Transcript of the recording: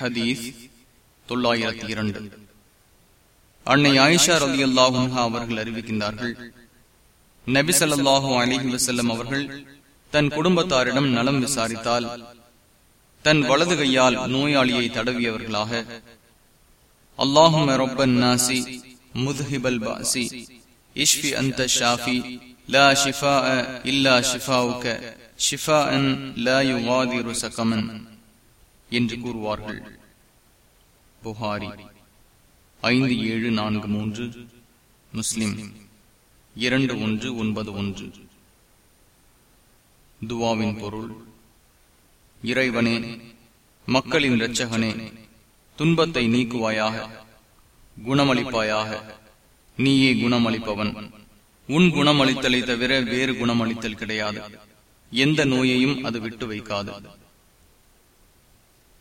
ஹதீஸ் தொள்ளாயிரத்தி இரண்டு. அன்னை ஆயிஷா ரதி அல்லாஹா அவர்கள் அறிவிக்கின்றார்கள் நபி ஸல்லல்லாஹு அலிஹி வசல்லம் அவர்கள் தன் குடும்பத்தாரிடம் நலம் விசாரித்தால் தன் வலது கையால் நோயாளியை தடவியவர்களாக அல்லாஹும் ரப்பன் நாசி முதுஹிபல் பாசி இஷ்பி அந்த ஷாஃபி லா ஷிஃபா இல்லா ஷிஃபாவுக்க ஷிஃபா அன் லா யுவாதிரு சகமன் என்று கூறுவார்கள். புகாரி ஐந்து ஏழு நான்கு மூன்று. முஸ்லிம் இரண்டு ஒன்று ஒன்பது ஒன்று. துவாவின் பொருள் இறைவனே மக்களின் இரட்சகனே துன்பத்தை நீக்குவாயாக குணமளிப்பாயாக நீயே குணமளிப்பவன். உன் குணமளித்தலை தவிர வேறு குணமளித்தல் கிடையாது. எந்த நோயையும் அது விட்டு வைக்காது.